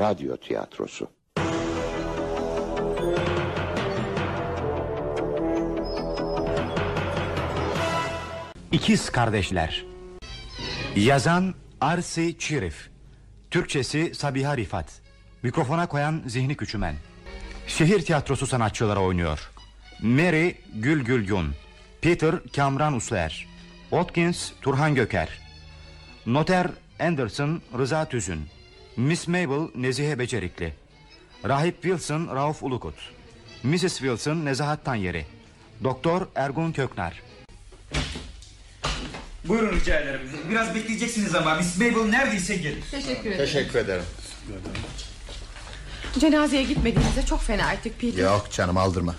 radyo tiyatrosu. İkiz Kardeşler. Yazan Arsi Çirif. Türkçesi Sabiha Rifat. Mikrofona koyan Zihni Küçümen. Şehir tiyatrosu sanatçıları oynuyor. Mary Gül Gül Yun Peter Kamran Usler. Watkins Turhan Göker. Noter Anderson Rıza Tüzün Miss Mabel Nezihe Becerikli Rahip Wilson Rauf Ulukut Mrs. Wilson Nezahat Tanyeri Doktor Ergun Köknar Buyurun rica ederim. Biraz bekleyeceksiniz ama Miss Mabel neredeyse gelir. Teşekkür ederim. Teşekkür ederim. Cenazeye gitmediğimizde çok fena ettik Peter. Yok canım aldırma.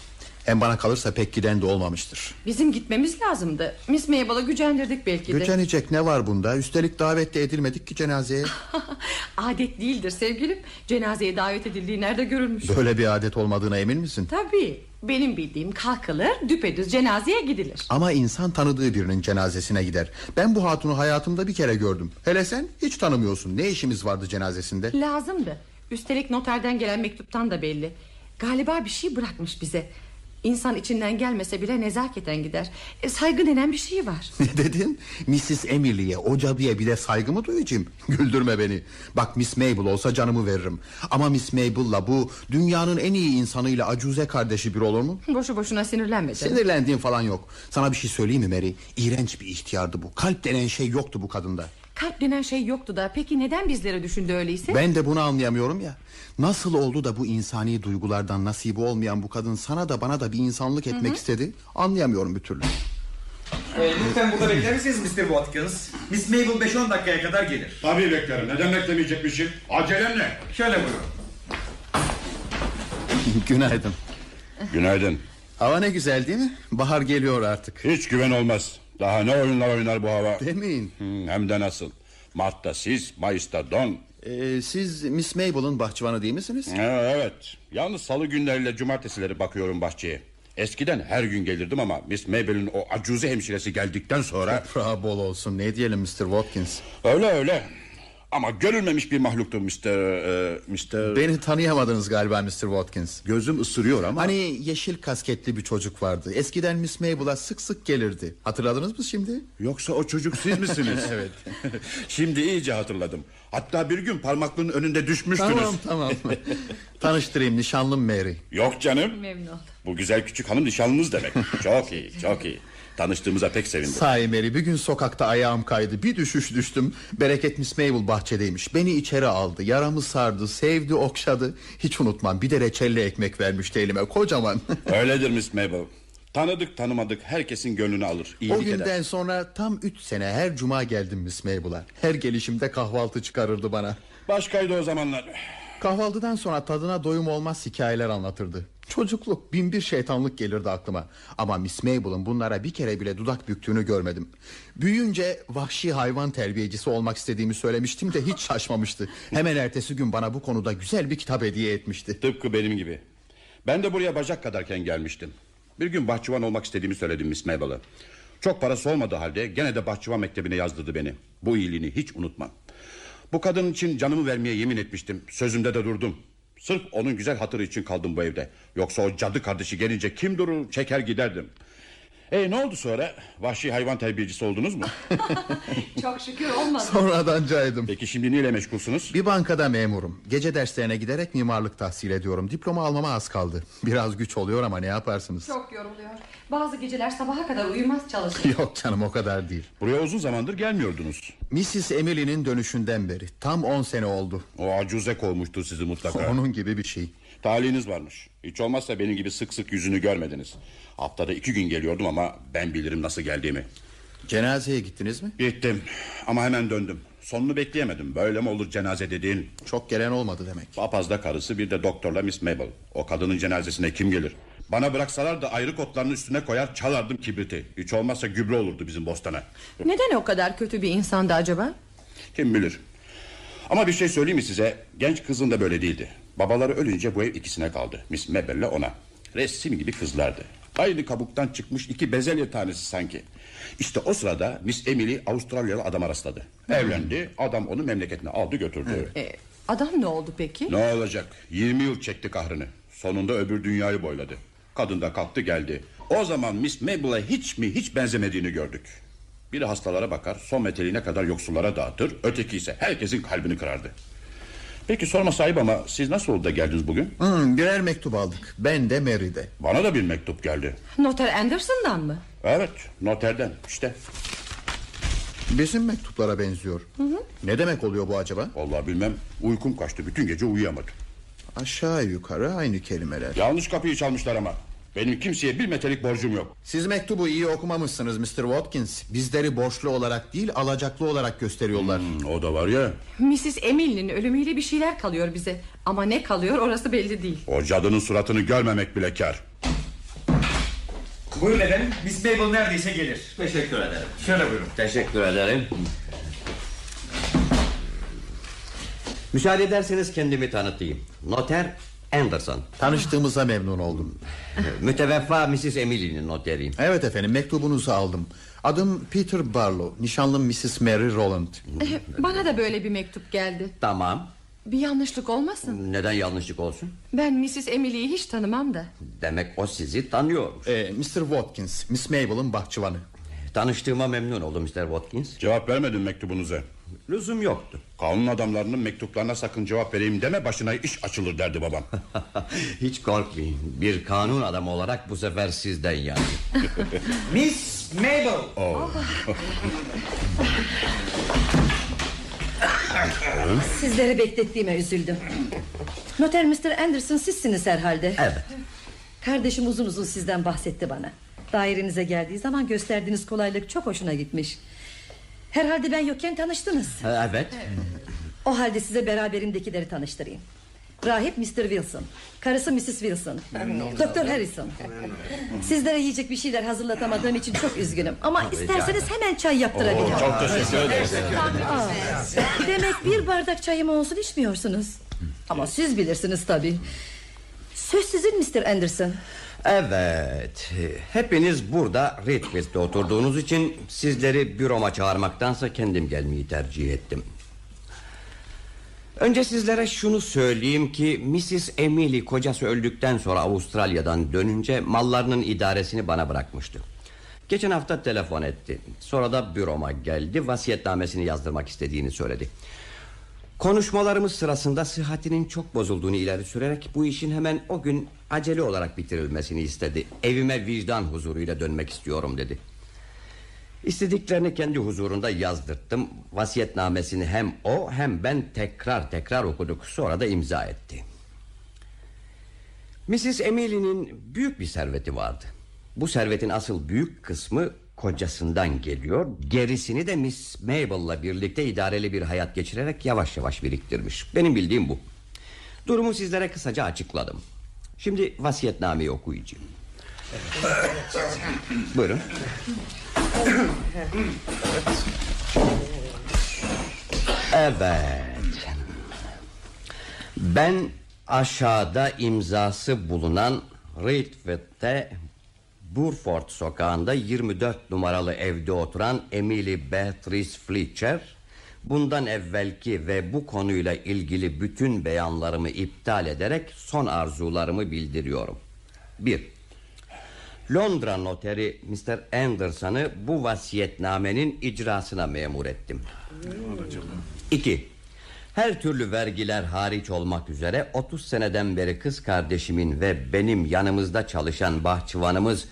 Hem bana kalırsa pek giden de olmamıştır. Bizim gitmemiz lazımdı. Miss Mabel'ı gücendirdik belki de. Gücenecek ne var bunda? Üstelik davet de edilmedik ki cenazeye. Adet değildir sevgilim. Cenazeye davet edildiği nerede görülmüş? Böyle bir adet olmadığına emin misin? Tabii. Benim bildiğim kalkılır, düpedüz cenazeye gidilir. Ama insan tanıdığı birinin cenazesine gider. Ben bu hatunu hayatımda bir kere gördüm. Hele sen hiç tanımıyorsun. Ne işimiz vardı cenazesinde? Lazımdı. Üstelik noterden gelen mektuptan da belli. Galiba bir şey bırakmış bize. İnsan içinden gelmese bile nezaketen gider. E, saygı denen bir şey var. Ne dedin? Mrs. Emily'ye o cadıya bir de saygı mı duyacağım? Güldürme beni. Bak Miss Mabel olsa canımı veririm. Ama Miss Mabel'la bu dünyanın en iyi insanıyla acuze kardeşi bir olur mu? Boşu boşuna sinirlenme canım. Sinirlendiğim falan yok. Sana bir şey söyleyeyim mi Mary? İğrenç bir ihtiyardı bu. Kalp denen şey yoktu bu kadında. Kalp denen şey yoktu da peki neden bizlere düşündü öyleyse? Ben de bunu anlayamıyorum ya. Nasıl oldu da bu insani duygulardan nasibi olmayan bu kadın sana da bana da bir insanlık etmek istedi? Anlayamıyorum bir türlü. Ee, lütfen burada bekler misiniz Mr. Watkins? Miss Mabel 5-10 dakikaya kadar gelir. Tabii beklerim. Neden beklemeyecekmişim? Acelem ne? Şöyle buyurun. Günaydın. Günaydın. Hava ne güzel değil mi? Bahar geliyor artık. Hiç güven olmaz. Daha ne oyunlar oynar bu hava? Demeyin. Hmm, hem de nasıl. Mart'ta siz, Mayıs'ta don. Ee, siz Miss Mabel'ın bahçıvanı değil misiniz? Ha, evet. Yalnız salı günleriyle cumartesileri bakıyorum bahçeye. Eskiden her gün gelirdim ama Miss Mabel'in o acuze hemşiresi geldikten sonra... Toprağı bol olsun. Ne diyelim Mr. Watkins? öyle öyle. Ama görülmemiş bir mahluktu Mr. E, Mr. Beni tanıyamadınız galiba Mr. Watkins. Gözüm ısırıyor ama... Hani yeşil kasketli bir çocuk vardı. Eskiden Miss Mabel'a sık sık gelirdi. Hatırladınız mı şimdi? Yoksa o çocuk siz misiniz? Evet. Şimdi iyice hatırladım. Hatta bir gün parmaklığın önünde düşmüştünüz. Tamam tamam. Tanıştırayım nişanlım Mary. Yok canım. Memnun oldum. Bu güzel küçük hanım nişanlınız demek. çok iyi, çok iyi. Tanıştığımıza pek sevindim. Sahi Mary bir gün sokakta ayağım kaydı. Bir düşüş düştüm. Bereket Miss Mabel bahçedeymiş. Beni içeri aldı. Yaramı sardı, sevdi, okşadı. Hiç unutmam. Bir de reçelli ekmek vermişti elime. Kocaman. Öyledir Miss Mabel. Tanıdık tanımadık herkesin gönlünü alır. İyilik o günden eder. sonra tam üç sene her cuma geldim Miss Mabel'a. Her gelişimde kahvaltı çıkarırdı bana. Başkaydı o zamanlar. Kahvaltıdan sonra tadına doyum olmaz hikayeler anlatırdı. Çocukluk bin bir şeytanlık gelirdi aklıma. Ama Miss Mabel'ın bunlara bir kere bile dudak büktüğünü görmedim. Büyüyünce vahşi hayvan terbiyecisi olmak istediğimi söylemiştim de hiç şaşmamıştı. Hemen ertesi gün bana bu konuda güzel bir kitap hediye etmişti. Tıpkı benim gibi. Ben de buraya bacak kadarken gelmiştim. Bir gün bahçıvan olmak istediğimi söyledim Miss Mabel'a. Çok parası olmadığı halde gene de bahçıvan mektebine yazdırdı beni. Bu iyiliğini hiç unutmam. Bu kadın için canımı vermeye yemin etmiştim. Sözümde de durdum. Sırf onun güzel hatırı için kaldım bu evde. Yoksa o cadı kardeşi gelince kim durur çeker giderdim. E ne oldu sonra? Vahşi hayvan terbiyecisi oldunuz mu? Çok şükür olmadı. Sonradan caydım. Peki şimdi neyle meşgulsünüz? Bir bankada memurum. Gece derslerine giderek mimarlık tahsil ediyorum. Diploma almama az kaldı. Biraz güç oluyor ama ne yaparsınız? Çok yoruluyor. Bazı geceler sabaha kadar uyumaz çalışıyor. Yok canım o kadar değil. Buraya uzun zamandır gelmiyordunuz. Mrs. Emily'nin dönüşünden beri tam 10 sene oldu. O acuze kovmuştur sizi mutlaka. Onun gibi bir şey. Talihiniz varmış. Hiç olmazsa benim gibi sık sık yüzünü görmediniz. Haftada iki gün geliyordum ama ben bilirim nasıl geldiğimi. Cenazeye gittiniz mi? Gittim ama hemen döndüm. Sonunu bekleyemedim. Böyle mi olur cenaze dediğin? Çok gelen olmadı demek. Papazda karısı bir de doktorla Miss Mabel. O kadının cenazesine kim gelir? Bana bıraksalar da ayrı kotlarının üstüne koyar çalardım kibriti. Hiç olmazsa gübre olurdu bizim bostana. Neden o kadar kötü bir insandı acaba? Kim bilir. Ama bir şey söyleyeyim mi size? Genç kızın da böyle değildi. Babaları ölünce bu ev ikisine kaldı. Miss Mabel'le ona. Resim gibi kızlardı. Aynı kabuktan çıkmış iki bezelye tanesi sanki. İşte o sırada Miss Emily Avustralyalı adama rastladı. Evlendi. Adam onu memleketine aldı götürdü. E, Adam ne oldu peki? Ne olacak 20 yıl çekti kahrını Sonunda öbür dünyayı boyladı Kadın da kalktı geldi O zaman Miss Mabel'a hiç mi hiç benzemediğini gördük Biri hastalara bakar Son meteliğine kadar yoksullara dağıtır Öteki ise herkesin kalbini kırardı Peki sorma sahip ama siz nasıl oldu da geldiniz bugün? Hmm, birer mektup aldık. Ben de Mary de. Bana da bir mektup geldi Noter Anderson'dan mı? Evet noterden işte Bizim mektuplara benziyor. Ne demek oluyor bu acaba? Vallahi bilmem uykum kaçtı bütün gece uyuyamadım Aşağı yukarı aynı kelimeler. Yanlış kapıyı çalmışlar ama Benim kimseye bir metelik borcum yok Siz mektubu iyi okumamışsınız Mr. Watkins. Bizleri borçlu olarak değil alacaklı olarak gösteriyorlar. Hmm, O da var ya Mrs. Emily'nin ölümüyle bir şeyler kalıyor bize. Ama ne kalıyor orası belli değil. O cadının suratını görmemek bile kar Buyurun efendim. Miss Mabel neredeyse gelir. Teşekkür ederim. Şöyle buyurun. Teşekkür ederim. Müsaade ederseniz kendimi tanıtayım. Noter Anderson. Tanıştığımıza memnun oldum. Müteveffa Mrs. Emily'nin noteriyim. Evet efendim mektubunuzu aldım. Adım Peter Barlow. Nişanlım Mrs. Mary Rowland. Eh, Bana da böyle bir mektup geldi. Tamam. Bir yanlışlık olmasın. Neden yanlışlık olsun? Ben Mrs. Emily'yi hiç tanımam da. Demek o sizi tanıyormuş. Ee, Mr. Watkins, Miss Mabel'ın bahçıvanı. Tanıştığıma memnun oldum Mr. Watkins. Cevap vermedim mektubunuza Lüzum yoktu. Kanun adamlarının mektuplarına sakın cevap vereyim deme başına iş açılır derdi babam Hiç korkmayın. Bir kanun adamı olarak bu sefer sizden yani. Miss Mabel. Sizleri beklettiğime üzüldüm. Noter Mr. Anderson sizsiniz herhalde. Evet. Kardeşim uzun uzun sizden bahsetti bana. Dairenize geldiği zaman gösterdiğiniz kolaylık çok hoşuna gitmiş. Herhalde ben yokken tanıştınız. Evet. O halde size beraberimdekileri tanıştırayım. Rahip Mr. Wilson. Karısı Mrs. Wilson. Doktor Harrison. Sizlere yiyecek bir şeyler hazırlatamadığım için çok üzgünüm. Ama isterseniz hemen çay yaptırabilirim. Çok teşekkür ederiz demek bir bardak çayım olsun içmiyorsunuz. Ama siz bilirsiniz tabii. Söz sizin Mr. Anderson. Evet. Hepiniz burada Redfield'de oturduğunuz için sizleri büroma çağırmaktansa kendim gelmeyi tercih ettim. Önce sizlere şunu söyleyeyim ki Mrs. Emily kocası öldükten sonra Avustralya'dan dönünce mallarının idaresini bana bırakmıştı. Geçen hafta telefon etti. Sonra da büroma geldi. Vasiyetnamesini yazdırmak istediğini söyledi. Konuşmalarımız sırasında sıhhatinin çok bozulduğunu ileri sürerek bu işin hemen o gün acele olarak bitirilmesini istedi. Evime vicdan huzuruyla dönmek istiyorum dedi. İstediklerini kendi huzurunda yazdırttım. Vasiyetnamesini hem o hem ben tekrar tekrar okuduk. Sonra da imza etti. Mrs. Emily'nin büyük bir serveti vardı. Bu servetin asıl büyük kısmı kocasından geliyor. Gerisini de Miss Mabel'la birlikte idareli bir hayat geçirerek yavaş yavaş biriktirmiş. Benim bildiğim bu. Durumu sizlere kısaca açıkladım. Şimdi vasiyetnameyi okuyacağım. Buyurun. Evet. Ben aşağıda imzası bulunan Redfield'de Burford sokağında 24 numaralı evde oturan Emily Beatrice Fletcher bundan evvelki ve bu konuyla ilgili bütün beyanlarımı iptal ederek son arzularımı bildiriyorum. 1. Londra noteri Mr. Anderson'ı bu vasiyetnamenin icrasına memur ettim. 2. Her türlü vergiler hariç olmak üzere 30 seneden beri kız kardeşimin ve benim yanımızda çalışan bahçıvanımız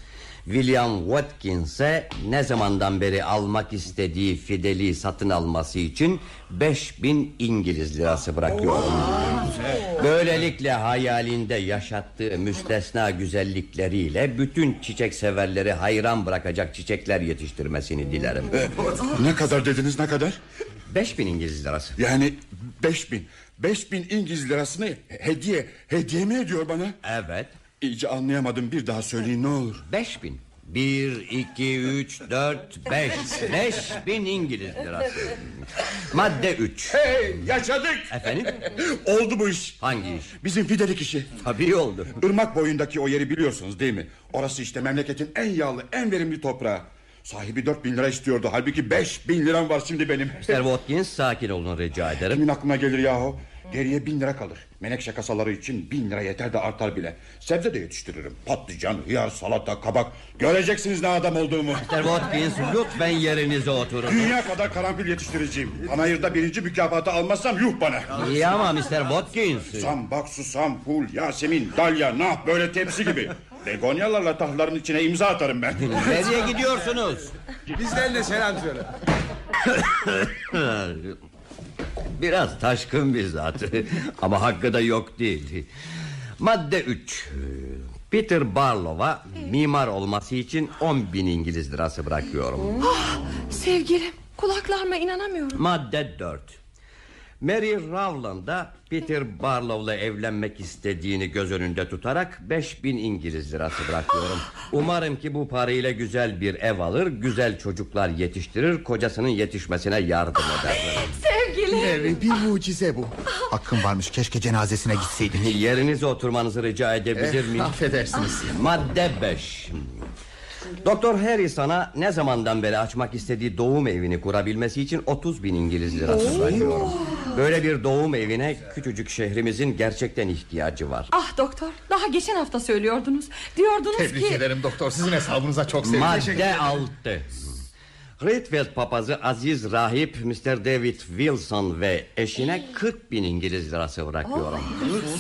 William Watkins'e ne zamandan beri almak istediği fideli satın alması için 5000 İngiliz lirası bırakıyorum. Böylelikle hayalinde yaşattığı müstesna güzellikleriyle bütün çiçek severleri hayran bırakacak çiçekler yetiştirmesini dilerim. Ne kadar dediniz ne kadar 5000 İngiliz lirası. Yani beş bin Beş bin İngiliz lirasını hediye Hediye mi ediyor bana Evet. İyice anlayamadım bir daha söyleyin ne olur 5000. Bir, iki, üç, dört, beş. Beş bin İngiliz lirası. Madde üç. Hey yaşadık Efendim? Oldu bu iş Hangi iş? Bizim fidelik işi Tabii oldu. Irmak boyundaki o yeri biliyorsunuz değil mi Orası işte memleketin en yağlı en verimli toprağı Sahibi dört bin lira istiyordu Halbuki beş bin liram var şimdi benim Mr. Watkins sakin olun rica ederim. Kimin aklına gelir yahu Geriye bin lira kalır. Menekşe kasaları için bin lira yeter de artar bile. Sebze de yetiştiririm. Patlıcan, hıyar, salata, kabak. Göreceksiniz ne adam olduğumu. Mr. Watkins lütfen yerinize oturun. Dünya kadar karanfil yetiştireceğim. Panayırda birinci mükafatı almazsam yuh bana. İyi ama Mr. Watkins. Susam, bak susam, pul, yasemin, dalya, nah böyle tepsi gibi. Begonyalarla tahların içine imza atarım ben. Nereye gidiyorsunuz? Bizden de selam söyle. Biraz taşkın bir zat. Ama hakkı da yok değil. Madde 3. Peter Barlow'a mimar olması için 10 bin İngiliz lirası bırakıyorum. Sevgilim kulaklarıma inanamıyorum Madde 4. Mary Rowland'a Peter Barlow'la evlenmek istediğini göz önünde tutarak 5000 İngiliz lirası bırakıyorum. Umarım ki bu parayla güzel bir ev alır, güzel çocuklar yetiştirir, kocasının yetişmesine yardım eder. Sevgilim Evet, bir mucize bu. Hakkım varmış keşke cenazesine gitseydin. Yerinize oturmanızı rica edebilir miyim? Affedersiniz. Madde 5. Doktor Harry sana ne zamandan beri açmak istediği doğum evini kurabilmesi için 30 bin İngiliz lirası bırakıyorum. Böyle bir doğum evine küçücük şehrimizin gerçekten ihtiyacı var. Ah doktor daha geçen hafta söylüyordunuz Diyordunuz Tebrik ki ederim doktor. Sizin hesabınıza çok sevindim. Madde 6. Redfield papazı Aziz Rahip Mr. David Wilson ve eşine 40 bin İngiliz lirası bırakıyorum.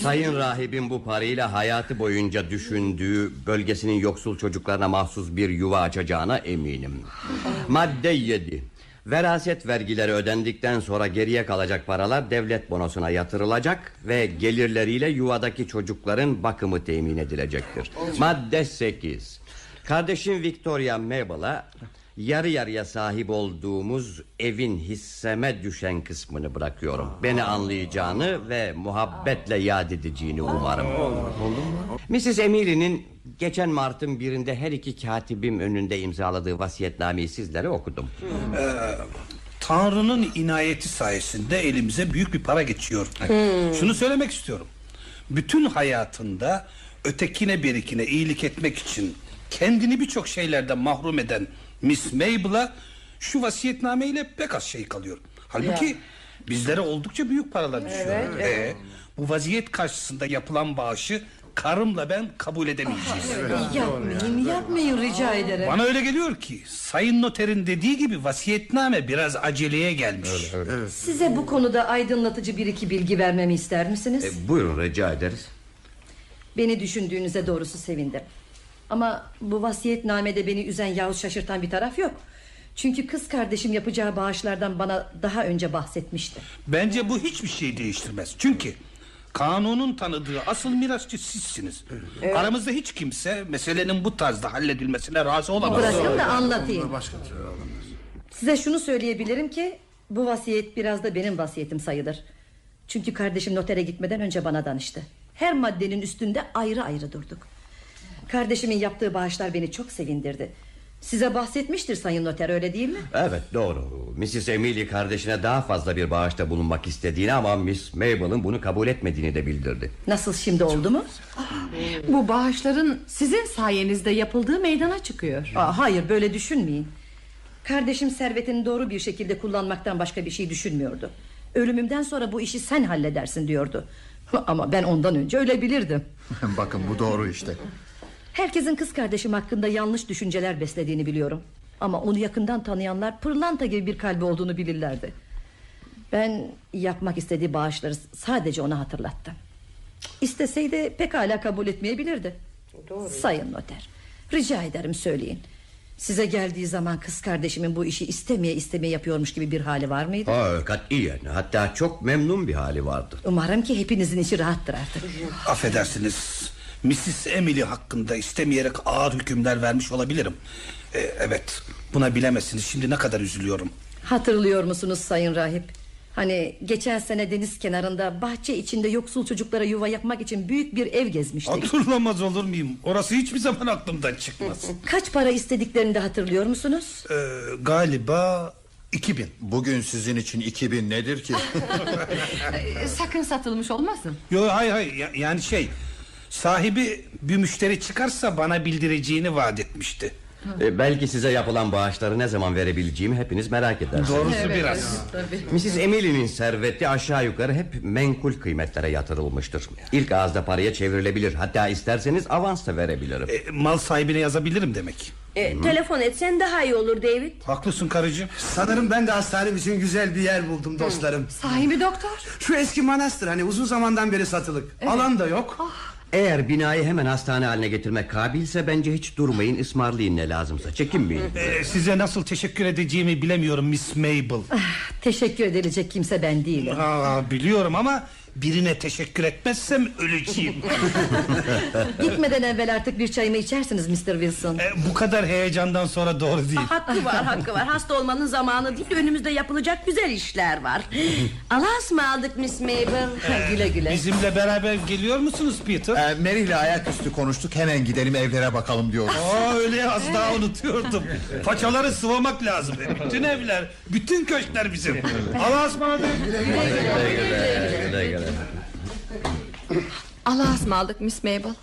Sayın rahibin bu parayla hayatı boyunca düşündüğü bölgesinin yoksul çocuklarına mahsus bir yuva açacağına eminim. Madde 7. Veraset vergileri ödendikten sonra geriye kalacak paralar devlet bonosuna yatırılacak ve gelirleriyle yuvadaki çocukların bakımı temin edilecektir. Madde 8. Kardeşim Victoria Mabel'a yarı yarıya sahip olduğumuz evin hisseme düşen kısmını bırakıyorum. Beni anlayacağını ve muhabbetle yad edeceğini umarım. Mrs. Emily'nin geçen Mart'ın birinde her iki katibim önünde imzaladığı vasiyetnameyi sizlere okudum. Tanrı'nın inayeti sayesinde elimize büyük bir para geçiyor. Şunu söylemek istiyorum. Bütün hayatında ötekine berikine iyilik etmek için kendini birçok şeylerden mahrum eden Miss Mabel'a şu vasiyetnameyle pek az şey kalıyor. Halbuki bizlere oldukça büyük paralar düşüyor. Ee, bu vaziyet karşısında yapılan bağışı karımla ben kabul edemeyeceğiz. Yapmayın yapmayın rica ederim Bana öyle geliyor ki Sayın Noter'in dediği gibi vasiyetname biraz aceleye gelmiş. Size bu konuda aydınlatıcı bir iki bilgi vermemi ister misiniz? E, buyurun rica ederiz. Beni düşündüğünüze doğrusu sevindim. Ama bu vasiyetnamede beni üzen yahut şaşırtan bir taraf yok. Çünkü kız kardeşim yapacağı bağışlardan bana daha önce bahsetmişti. Bence bu hiçbir şey değiştirmez. Çünkü kanunun tanıdığı asıl mirasçı sizsiniz. Aramızda hiç kimse meselenin bu tarzda halledilmesine razı olamaz. Bırakın da anlatayım. Size şunu söyleyebilirim ki bu vasiyet biraz da benim vasiyetim sayılır. Çünkü kardeşim notere gitmeden önce bana danıştı. Her maddenin üstünde ayrı ayrı durduk. Kardeşimin yaptığı bağışlar beni çok sevindirdi. Size bahsetmiştir sayın noter öyle değil mi? Evet doğru. Mrs. Emily kardeşine daha fazla bir bağışta bulunmak istediğini ama Miss Mabel'ın bunu kabul etmediğini de bildirdi. Nasıl şimdi oldu mu? Bu bağışların sizin sayenizde yapıldığı meydana çıkıyor Aa, hayır böyle düşünmeyin. Kardeşim servetini doğru bir şekilde kullanmaktan başka bir şey düşünmüyordu. Ölümümden sonra bu işi sen halledersin diyordu. Ama ben ondan önce ölebilirdim. Bakın bu doğru işte. Herkesin kız kardeşim hakkında yanlış düşünceler beslediğini biliyorum. Ama onu yakından tanıyanlar pırlanta gibi bir kalbi olduğunu bilirlerdi. Ben yapmak istediği bağışları sadece ona hatırlattım. İsteseydi pekala kabul etmeyebilirdi. Sayın Noter, rica ederim söyleyin. Size geldiği zaman kız kardeşimin bu işi istemeye istemeye yapıyormuş gibi bir hali var mıydı? Ha, katiyen hatta çok memnun bir hali vardı. Umarım ki hepinizin içi rahattır artık. Affedersiniz. Mrs. Emily hakkında istemeyerek ağır hükümler vermiş olabilirim. Ee, evet buna bilemezsiniz. Şimdi ne kadar üzülüyorum. Hatırlıyor musunuz Sayın Rahip? Hani geçen sene deniz kenarında bahçe içinde yoksul çocuklara yuva yapmak için büyük bir ev gezmiştik. Hatırlamaz olur muyum? Orası hiçbir zaman aklımdan çıkmaz. Kaç para istediklerini de hatırlıyor musunuz? Ee, galiba 2000. Bugün sizin için 2000 nedir ki? Sakın satılmış olmasın Yok hayır hayır Ya- yani şey sahibi bir müşteri çıkarsa bana bildireceğini vaat etmişti. E, belki size yapılan bağışları ne zaman verebileceğimi hepiniz merak edersiniz. Doğrusu Evet, biraz. evet, tabii. Mrs. Emily'nin serveti aşağı yukarı hep menkul kıymetlere yatırılmıştır. İlk ağızda paraya çevrilebilir. Hatta isterseniz avans da verebilirim. E, mal sahibine yazabilirim demek. E, telefon etsen daha iyi olur David. Haklısın karıcığım. Sanırım ben de hastanem için güzel bir yer buldum dostlarım. Sahi mi doktor? Şu eski manastır hani uzun zamandan beri satılık. Alan da yok. Eğer binayı hemen hastane haline getirmek kabilse bence hiç durmayın ısmarlayın ne lazımsa. Çekinmeyin. E, size nasıl teşekkür edeceğimi bilemiyorum Miss Mabel. Teşekkür edilecek kimse ben değilim. Aa, biliyorum ama birine teşekkür etmezsem öleceğim. Gitmeden evvel artık bir çayımı içersiniz Mr. Wilson. E, bu kadar heyecandan sonra doğru değil. Hakkı var hakkı var hasta olmanın zamanı değil önümüzde yapılacak güzel işler var Allah'a mı aldık Miss Mabel güle güle. Bizimle beraber geliyor musunuz Peter? Ee, Mary ile ayaküstü konuştuk hemen gidelim evlere bakalım diyoruz. Aa öyle az daha unutuyordum. Paçaları sıvamak lazım. E, Bütün evler, bütün köşkler bizim. Allah'a ısmarladık. Güle güle. Allah'a ısmarladık Miss Mabel.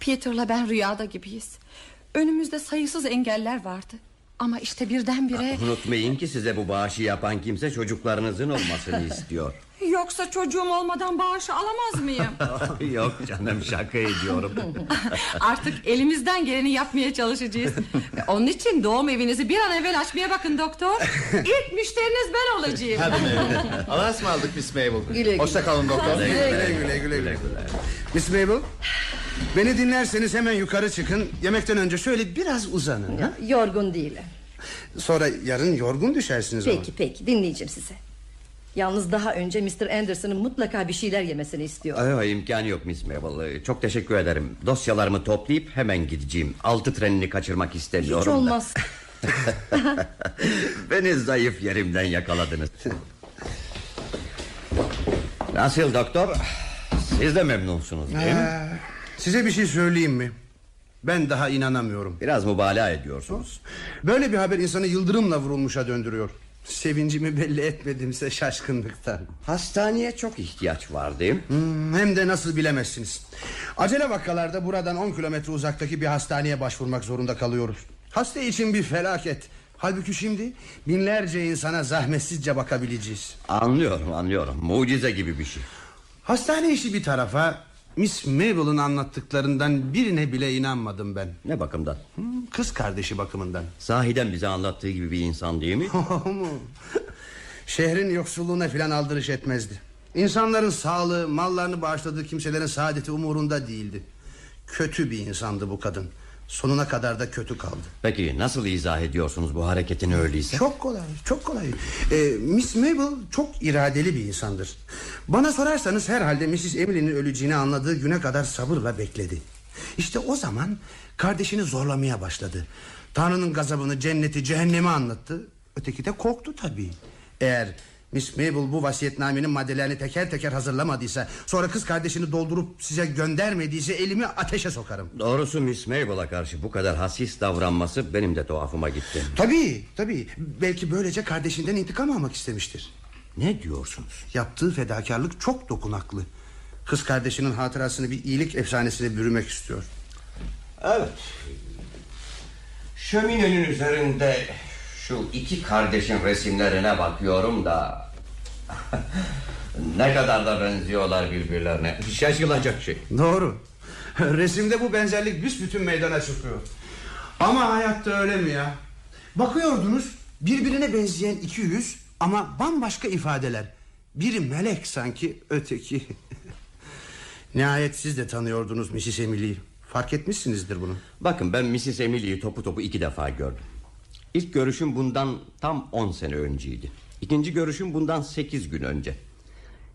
Peter'la ben rüyada gibiyiz. Önümüzde sayısız engeller vardı. Ama işte birdenbire... Unutmayın ki size bu bağışı yapan kimse çocuklarınızın olmasını istiyor. Yoksa çocuğum olmadan bağışı alamaz mıyım? Yok canım şaka ediyorum. Artık elimizden geleni yapmaya çalışacağız. Onun için doğum evinizi bir an evvel açmaya bakın doktor. İlk müşteriniz ben olacağım. Hadi. Allah'a ısmarladık Miss Mabel. Güle güle. Hoşça kalın doktor. Güle güle güle güle. Miss Mabel. Beni dinlerseniz hemen yukarı çıkın. Yemekten önce şöyle biraz uzanın. Ha? Yorgun değilim. Sonra yarın yorgun düşersiniz ama. Peki peki dinleyeceğim sizi. Yalnız daha önce Mr. Anderson'ın mutlaka bir şeyler yemesini istiyorum. Ay, imkanı yok Miss Mabel. Çok teşekkür ederim. Dosyalarımı toplayıp hemen gideceğim. Altı trenini kaçırmak istemiyorum. Hiç da. olmaz. Beni zayıf yerimden yakaladınız. Nasıl doktor? Siz de memnunsunuz değil mi? Ee, size bir şey söyleyeyim mi? Ben daha inanamıyorum. Biraz mübalağa ediyorsunuz. Böyle bir haber insanı yıldırımla vurulmuşa döndürüyor. Sevincimi belli etmedimse şaşkınlıktan. Hastaneye çok ihtiyaç var değil mi? Hmm, hem de nasıl bilemezsiniz. Acele vakalarda buradan 10 kilometre uzaktaki bir hastaneye başvurmak zorunda kalıyoruz. Hasta için bir felaket. Halbuki şimdi binlerce insana zahmetsizce bakabileceğiz. Anlıyorum anlıyorum. Mucize gibi bir şey. Hastane işi bir tarafa Miss Mabel'ın anlattıklarından birine bile inanmadım ben. Ne bakımdan? Hmm, Kız kardeşi bakımından. Sahiden bize anlattığı gibi bir insan değil mi? Şehrin yoksulluğuna filan aldırış etmezdi. İnsanların sağlığı, mallarını bağışladığı kimselerin saadeti umurunda değildi. Kötü bir insandı bu kadın. Sonuna kadar da kötü kaldı. Peki nasıl izah ediyorsunuz bu hareketini öyleyse? Çok kolay, çok kolay. Ee, Miss Mabel çok iradeli bir insandır. Bana sorarsanız herhalde Mrs. Emily'nin öleceğini anladığı güne kadar sabırla bekledi. İşte o zaman kardeşini zorlamaya başladı. Tanrı'nın gazabını, cenneti, cehennemi anlattı. Öteki de korktu tabii. Eğer Miss Mabel bu vasiyetnamenin maddelerini teker teker hazırlamadıysa... ...sonra kız kardeşini doldurup size göndermediyse... ...elimi ateşe sokarım. Doğrusu Miss Mabel'a karşı bu kadar hasis davranması benim de tuhafıma gitti. Tabii tabii. Belki böylece kardeşinden intikam almak istemiştir. Ne diyorsunuz? Yaptığı fedakarlık çok dokunaklı. Kız kardeşinin hatırasını bir iyilik efsanesine bürümek istiyor. Evet. Şöminenin üzerinde şu iki kardeşin resimlerine bakıyorum da... ne kadar da benziyorlar birbirlerine. Şaşılacak şey. Doğru. Resimde bu benzerlik büsbütün meydana çıkıyor. Ama hayatta öyle mi ya? Bakıyordunuz birbirine benzeyen iki yüz ama bambaşka ifadeler. Biri melek sanki öteki. Nihayet siz de tanıyordunuz Mrs. Emily'yi. Fark etmişsinizdir bunu. Bakın ben Mrs. Emily'yi topu topu iki defa gördüm. İlk görüşüm bundan tam on sene önceydi. İkinci görüşüm bundan sekiz gün önce.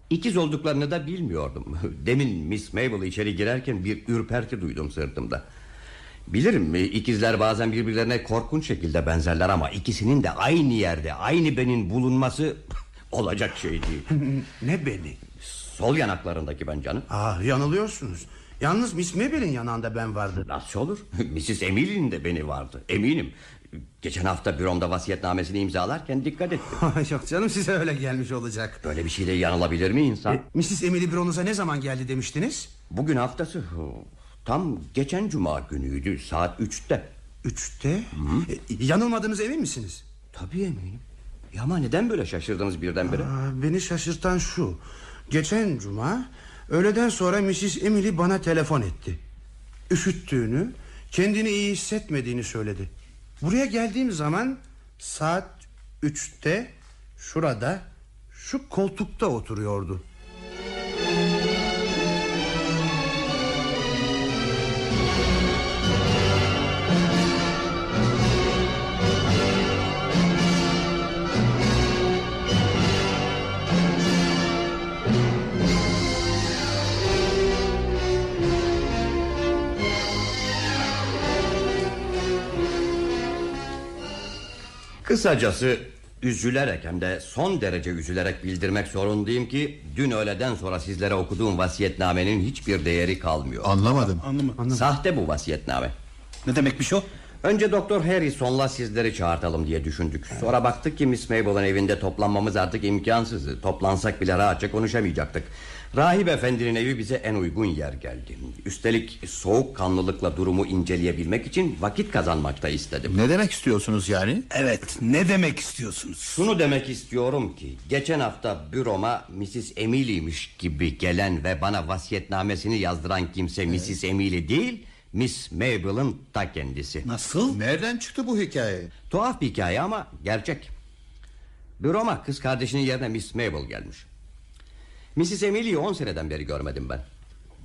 İkiz olduklarını da bilmiyordum. Demin Miss Mabel içeri girerken bir ürperti duydum sırtımda. Bilirim ikizler bazen birbirlerine korkunç şekilde benzerler ama ikisinin de aynı yerde aynı benin bulunması olacak şey değil. ne beni? Sol yanaklarındaki ben canım. Ah yanılıyorsunuz. Yalnız Miss Mabel'in yanağında ben vardı. Nasıl olur? Mrs. Emily'nin de beni vardı. Eminim. Geçen hafta büromda vasiyetnamesini imzalarken dikkat ettim. Yok canım size öyle gelmiş olacak. Böyle bir şeyle yanılabilir mi insan? E, Mrs. Emily büronuza ne zaman geldi demiştiniz? Bugün haftası tam geçen cuma günüydü saat üçte. üçte E, Yanılmadığınız emin misiniz? Tabii eminim. Ya ama neden böyle şaşırdınız birdenbire? Aa, beni şaşırtan şu Geçen cuma Öğleden sonra Mrs. Emily bana telefon etti Üşüttüğünü Kendini iyi hissetmediğini söyledi Buraya geldiğim zaman Saat üçte Şurada Şu koltukta oturuyordu Kısacası üzülerek hem de son derece üzülerek bildirmek zorundayım ki... ...dün öğleden sonra sizlere okuduğum vasiyetnamenin hiçbir değeri kalmıyor. Anlamadım. Anlamadım. Sahte bu vasiyetname. Ne demekmiş o? Önce Doktor Harrison'la sizleri çağırtalım diye düşündük. Sonra baktık ki Miss Mabel'ın evinde toplanmamız artık imkansızdı. Toplansak bile rahatça konuşamayacaktık. Rahip efendinin evi bize en uygun yer geldi. Üstelik soğukkanlılıkla durumu inceleyebilmek için vakit kazanmakta istedim. Ne demek istiyorsunuz yani? Evet ne demek istiyorsunuz? Şunu demek istiyorum ki geçen hafta büroma Mrs. Emily'miş gibi gelen ve bana vasiyetnamesini yazdıran kimse Mrs. Emily değil Miss Mabel'ın ta kendisi. Nasıl? Nereden çıktı bu hikaye? Tuhaf bir hikaye ama gerçek. Büroma kız kardeşinin yerine Miss Mabel gelmiş. Mrs. Emily'yi on seneden beri görmedim ben.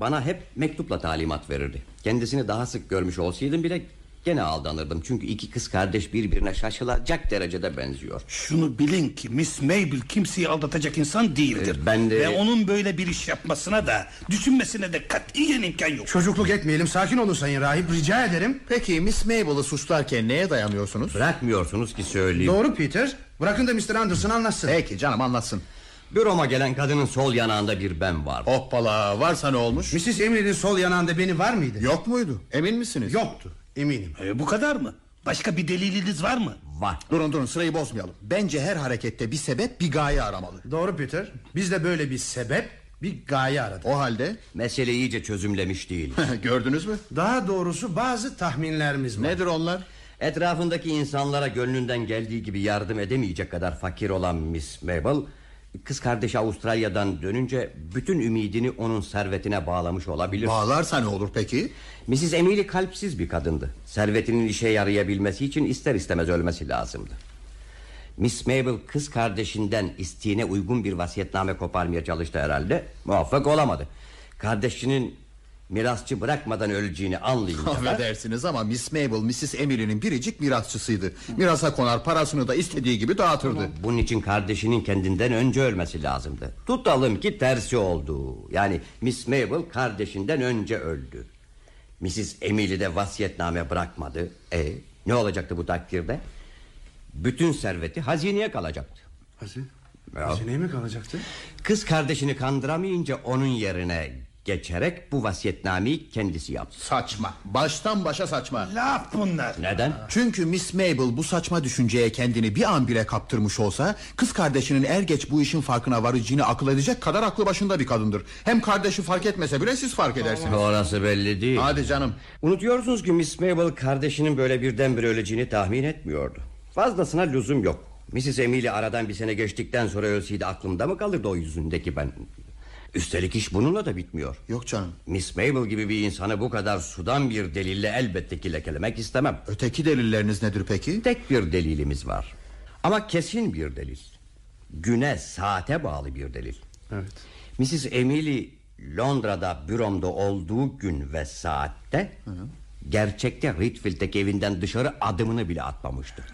Bana hep mektupla talimat verirdi. Kendisini daha sık görmüş olsaydım bile gene aldanırdım. Çünkü iki kız kardeş birbirine şaşılacak derecede benziyor. Şunu bilin ki Miss Mabel kimseyi aldatacak insan değildir. Ee, ben de- Ve onun böyle bir iş yapmasına da düşünmesine de katiyen imkan yok. Çocukluk etmeyelim sakin olun sayın rahip rica ederim Peki Miss Mabel'ı suçlarken neye dayanıyorsunuz? Bırakmıyorsunuz ki söyleyeyim. Doğru Peter Bırakın da Mr. Anderson anlatsın Peki canım anlatsın. Büroma gelen kadının sol yanağında bir ben var. Hoppala varsa ne olmuş? Mrs. Emily'nin sol yanağında beni var mıydı? Yok muydu? Emin misiniz? Yoktu eminim E, bu kadar mı? Başka bir deliliniz var mı? Var. Durun durun sırayı bozmayalım. Bence her harekette bir sebep bir gaye aramalı. Doğru Peter Biz de böyle bir sebep bir gaye aradık O halde Mesele iyice çözümlemiş değil. gördünüz mü? Daha doğrusu bazı tahminlerimiz var Nedir onlar? Etrafındaki insanlara gönlünden geldiği gibi yardım edemeyecek kadar fakir olan Miss Mabel... ...kız kardeşi Avustralya'dan dönünce... ...bütün ümidini onun servetine bağlamış olabilir. Bağlarsa ne olur peki? Mrs. Emily kalpsiz bir kadındı. Servetinin işe yarayabilmesi için ister istemez ölmesi lazımdı. Miss Mabel kız kardeşinden isteğine uygun bir vasiyetname koparmaya çalıştı herhalde. Muvaffak olamadı. Kardeşinin mirasçı bırakmadan öleceğini anlayınca... da- Affedersiniz ama Miss Mabel Mrs. Emily'nin biricik mirasçısıydı. Mirasa konar parasını da istediği gibi dağıtırdı. Bunun için kardeşinin kendinden önce ölmesi lazımdı. Tutalım ki tersi oldu. Yani Miss Mabel kardeşinden önce öldü. Mrs. Emily de vasiyetname bırakmadı. E ne olacaktı bu takdirde? Bütün serveti hazineye kalacaktı. Hazin, Ya. Hazineye mi kalacaktı? Kız kardeşini kandıramayınca onun yerine geçerek bu vasiyetnameyi kendisi yaptı. Saçma. Baştan başa saçma. Laf bunlar. Neden? Çünkü Miss Mabel bu saçma düşünceye kendini bir an bile kaptırmış olsa... ...kız kardeşinin er geç bu işin farkına varacağını akıl edecek kadar aklı başında bir kadındır. Hem kardeşi fark etmese bile siz fark edersiniz. Orası belli değil. Hadi canım. Unutuyorsunuz ki Miss Mabel kardeşinin böyle birdenbire öleceğini tahmin etmiyordu. Fazlasına lüzum yok. Mrs. Emily aradan bir sene geçtikten sonra ölseydi aklımda mı kalırdı o yüzündeki ben? Üstelik iş bununla da bitmiyor. Yok canım. Miss Mabel gibi bir insanı bu kadar sudan bir delille elbette ki lekelemek istemem. Öteki delilleriniz nedir peki? Tek bir delilimiz var. Ama kesin bir delil. Güne, saate bağlı bir delil. Evet. Mrs. Emily Londra'da büromda olduğu gün ve saatte... ...gerçekte Ritfield'deki evinden dışarı adımını bile atmamıştı.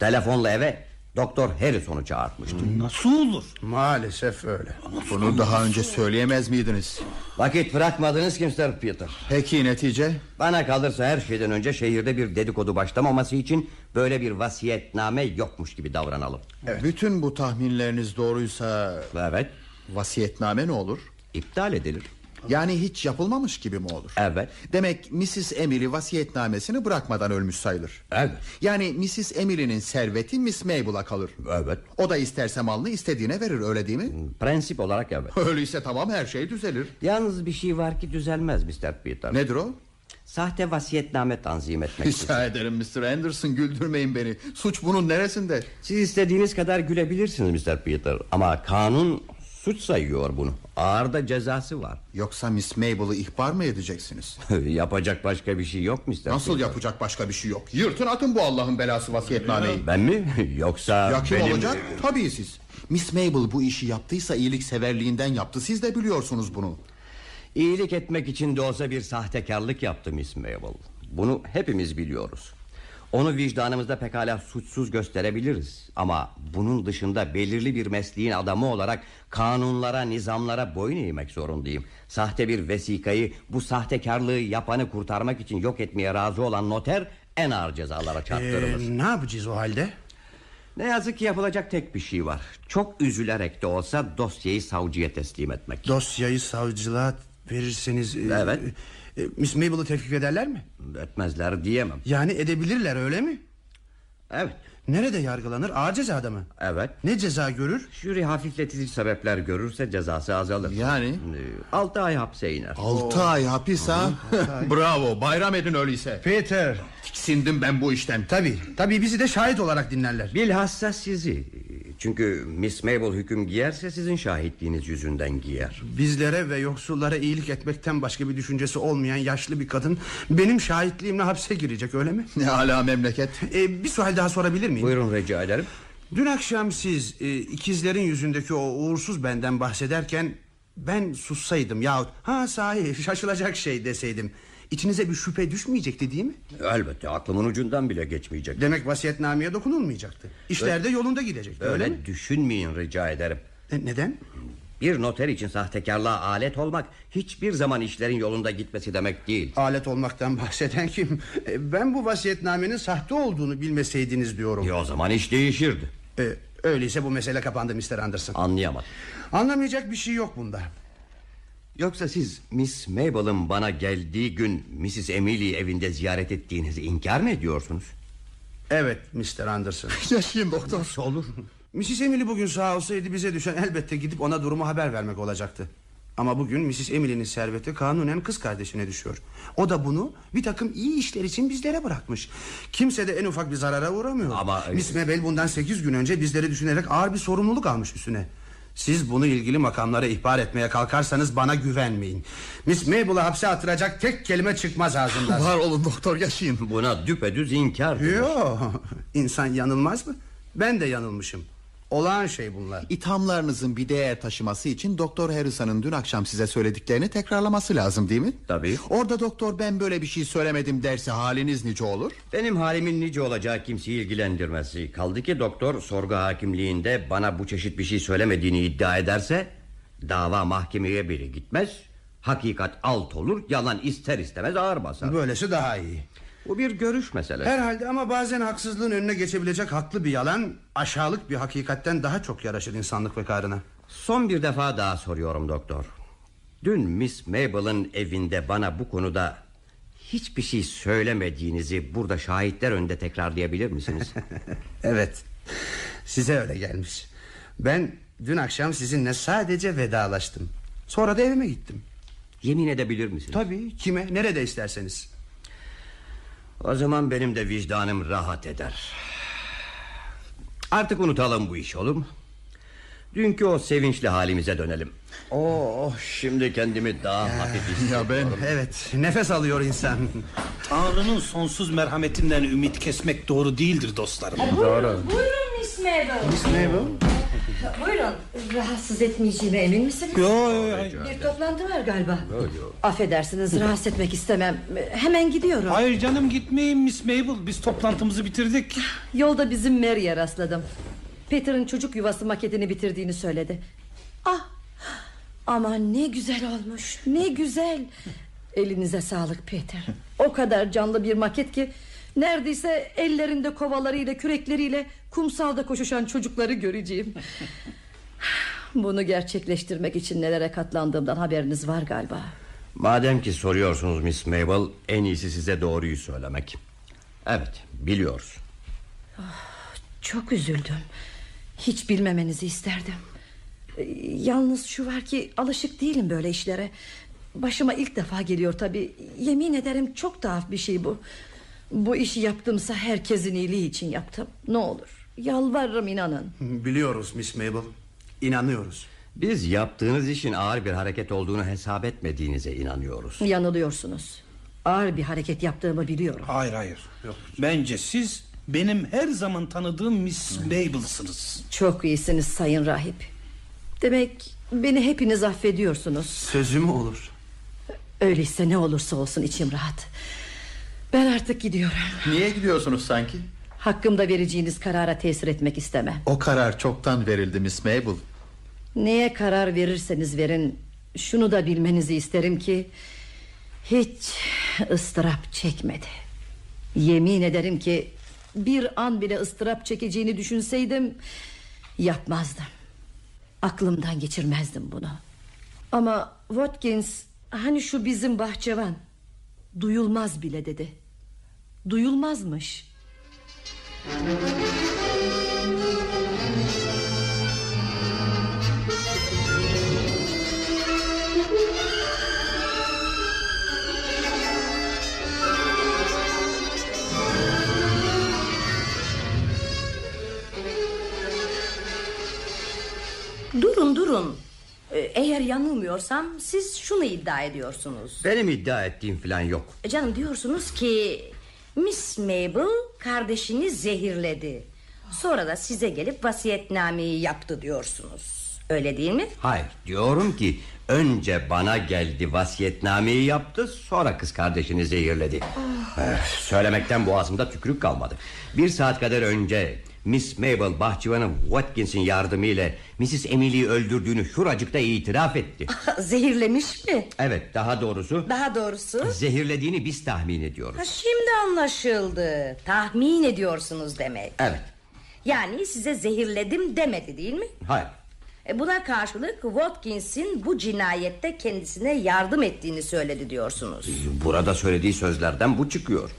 Telefonla eve Doktor Harrison'u çağırtmıştı. Nasıl olur? Maalesef öyle Bunu daha önce söyleyemez miydiniz? Vakit bırakmadınız ki Mr. Peter. Peki netice? Bana kalırsa her şeyden önce şehirde bir dedikodu başlamaması için... ...böyle bir vasiyetname yokmuş gibi davranalım. Bütün bu tahminleriniz doğruysa Evet, vasiyetname ne olur? iptal edilir. Yani hiç yapılmamış gibi mi olur? Evet. Demek Mrs. Emily vasiyetnamesini bırakmadan ölmüş sayılır. Evet. Yani Mrs. Emily'nin serveti Miss Mabel'a kalır. Evet. O da isterse malını istediğine verir öyle değil mi? Prensip olarak evet. Öyleyse tamam her şey düzelir. Yalnız bir şey var ki düzelmez Mr. Peter. Nedir o? Sahte vasiyetname tanzim etmek. Rica ederim Mr. Anderson güldürmeyin beni. Suç bunun neresinde? Siz istediğiniz kadar gülebilirsiniz Mr. Peter. Ama kanun suç sayıyor bunu. Ağır da cezası var. Yoksa Miss Mabel'ı ihbar mı edeceksiniz? Yapacak başka bir şey yok Mr. Nasıl Peter? yapacak başka bir şey yok? Yırtın atın bu Allah'ın belası vasiyetnameyi. Ben mi? Yoksa Ya kim benim... olacak? Tabii siz. Miss Mabel bu işi yaptıysa iyilik severliğinden yaptı. Siz de biliyorsunuz bunu. İyilik etmek için de olsa bir sahtekarlık yaptı Miss Mabel. Bunu hepimiz biliyoruz. Onu vicdanımızda pekala suçsuz gösterebiliriz. Ama bunun dışında belirli bir mesleğin adamı olarak kanunlara, nizamlara boyun eğmek zorundayım. Sahte bir vesikayı, bu sahtekarlığı yapanı kurtarmak için yok etmeye razı olan noter en ağır cezalara çarptırılır. Ee, ne yapacağız o halde? Ne yazık ki yapılacak tek bir şey var. Çok üzülerek de olsa dosyayı savcıya teslim etmek. Dosyayı savcılığa verirseniz... e, Evet. e, Miss Mabel'ı tevkik ederler mi? Etmezler diyemem. Yani edebilirler öyle mi? Evet. Nerede yargılanır? Ağır cezada mı? Evet. Ne ceza görür? Jüri hafifletici sebepler görürse cezası azalır. Yani? Ee, Altı ay hapse iner. Altı ay hapis ha? Bravo bayram edin öyleyse. Peter. Tiksindim ben bu işten. Tabii. Tabii bizi de şahit olarak dinlerler. Bilhassa sizi. Çünkü Miss Mabel hüküm giyerse sizin şahitliğiniz yüzünden giyer. Bizlere ve yoksullara iyilik etmekten başka bir düşüncesi olmayan yaşlı bir kadın benim şahitliğimle hapse girecek öyle mi? Ne ala memleket. Ee, bir sual daha sorabilir miyim? Buyurun rica ederim. Dün akşam siz e, ikizlerin yüzündeki o uğursuz benden bahsederken ben sussaydım yahut ha sahi şaşılacak şey deseydim içinize bir şüphe düşmeyecekti değil mi? Elbette aklımın ucundan bile geçmeyecek. Demek vasiyetnameye dokunulmayacaktı. İşler de yolunda gidecekti öyle, Öyle mi? düşünmeyin rica ederim. E, neden? Bir noter için sahtekarlığa alet olmak hiçbir zaman işlerin yolunda gitmesi demek değil. Alet olmaktan bahseden kim? E, ben bu vasiyetnamenin sahte olduğunu bilmeseydiniz diyorum. E o zaman iş değişirdi. E, öyleyse bu mesele kapandı Mr. Anderson. Anlayamadım. Anlamayacak bir şey yok bunda. Yoksa siz Miss Mabel'ın bana geldiği gün Mrs. Emily evinde ziyaret ettiğinizi inkar mı ediyorsunuz? Evet Mr. Anderson. Yaşayın doktor. Nasıl olur? Mrs. Emily bugün sağ olsaydı bize düşen elbette gidip ona durumu haber vermek olacaktı. Ama bugün Mrs. Emily'nin serveti kanunen kız kardeşine düşüyor. O da bunu bir takım iyi işler için bizlere bırakmış. Kimse de en ufak bir zarara uğramıyor. Ama- Miss Mabel bundan sekiz gün önce bizleri düşünerek ağır bir sorumluluk almış üstüne. Siz bunu ilgili makamlara ihbar etmeye kalkarsanız bana güvenmeyin. Miss Mabel'ı hapse attıracak tek kelime çıkmaz ağzımdan. Var olun doktor yaşayın. Buna düpedüz inkar. Yok. İnsan yanılmaz mı? Ben de yanılmışım. Olağan şey bunlar. İthamlarınızın bir değer taşıması için Doktor Harrison'ın dün akşam size söylediklerini tekrarlaması lazım değil mi? Tabii. Orada doktor ben böyle bir şey söylemedim derse haliniz nice olur? Benim halimin nice olacağı kimseyi ilgilendirmez. Kaldı ki doktor sorgu hakimliğinde bana bu çeşit bir şey söylemediğini iddia ederse... ...dava mahkemeye bile gitmez... ...hakikat alt olur yalan ister istemez ağır basar. Böylesi daha iyi. Bu bir görüş meselesi. Herhalde ama bazen haksızlığın önüne geçebilecek haklı bir yalan... ...aşağılık bir hakikatten daha çok yaraşır insanlık ve karına. Son bir defa daha soruyorum doktor. Dün Miss Mabel'ın evinde bana bu konuda hiçbir şey söylemediğinizi burada şahitler önünde tekrarlayabilir misiniz? Evet. Size öyle gelmiş. Ben dün akşam sizinle sadece vedalaştım. Sonra da evime gittim. Yemin edebilir misiniz? Tabii kime nerede isterseniz. O zaman benim de vicdanım rahat eder. Artık unutalım bu işi olur mu? Dünkü o sevinçli halimize dönelim. Oh, şimdi kendimi daha hafif hissediyorum. Evet nefes alıyor insan. Tanrı'nın sonsuz merhametinden ümit kesmek doğru değildir dostlarım. Buyurun, buyurun Miss Mabel. Miss Mabel. Buyurun. Rahatsız etmeyeceğime emin misiniz? Yo, yo, yo. Bir toplantı var galiba. Affedersiniz rahatsız etmek istemem. Hemen gidiyorum. Hayır canım gitmeyin Miss Mabel. Biz toplantımızı bitirdik. Yolda bizim Mary'e rastladım. Peter'ın çocuk yuvası maketini bitirdiğini söyledi. Ah! Aman ne güzel olmuş. Ne güzel. Elinize sağlık Peter. O kadar canlı bir maket ki neredeyse ellerinde kovalarıyla, kürekleriyle kumsalda koşuşan çocukları göreceğim. Bunu gerçekleştirmek için nelere katlandığımdan haberiniz var galiba. Madem ki soruyorsunuz Miss Mabel En iyisi size doğruyu söylemek Evet biliyoruz Çok üzüldüm. Hiç bilmemenizi isterdim. Ee, Yalnız şu var ki alışık değilim böyle işlere. Başıma ilk defa geliyor tabi Yemin ederim çok tuhaf bir şey bu Bu işi yaptımsa herkesin iyiliği için yaptım. Ne olur yalvarırım inanın. Biliyoruz Miss Mabel İnanıyoruz. Biz yaptığınız işin ağır bir hareket olduğunu hesap etmediğinize inanıyoruz. Yanılıyorsunuz. Ağır bir hareket yaptığımı biliyorum. Hayır hayır. Bence siz benim her zaman tanıdığım Miss Mabel'sınız. Çok iyisiniz sayın rahip. Demek beni hepiniz affediyorsunuz. Sözü mü olur? Öyleyse ne olursa olsun içim rahat Ben artık gidiyorum. Niye gidiyorsunuz sanki? Hakkımda vereceğiniz karara tesir etmek istemem. O karar çoktan verildi Miss Mabel. Neye karar verirseniz verin Şunu da bilmenizi isterim ki Hiç ıstırap çekmedi. Yemin ederim ki Bir an bile ıstırap çekeceğini düşünseydim Yapmazdım. Aklımdan geçirmezdim bunu. Ama Watkins Hani şu bizim bahçıvan Duyulmaz bile dedi Duyulmazmış Durun durun. Ee, Eğer yanılmıyorsam siz şunu iddia ediyorsunuz. Benim iddia ettiğim falan yok. E Canım diyorsunuz ki Miss Mabel kardeşini zehirledi. Sonra da size gelip vasiyetnameyi yaptı diyorsunuz. Öyle değil mi? Hayır diyorum ki önce bana geldi vasiyetnameyi yaptı sonra kız kardeşini zehirledi. Eh, söylemekten boğazımda tükürük kalmadı. Bir saat kadar önce Miss Mabel bahçıvanı Watkins'in yardımıyla Mrs. Emily'yi öldürdüğünü şuracıkta itiraf etti. Zehirlemiş mi? Evet daha doğrusu Daha doğrusu zehirlediğini biz tahmin ediyoruz. ha, şimdi anlaşıldı. Tahmin ediyorsunuz demek. Evet Yani size zehirledim demedi değil mi? hayır E buna karşılık Watkins'in bu cinayette kendisine yardım ettiğini söyledi diyorsunuz. Burada söylediği sözlerden bu çıkıyor.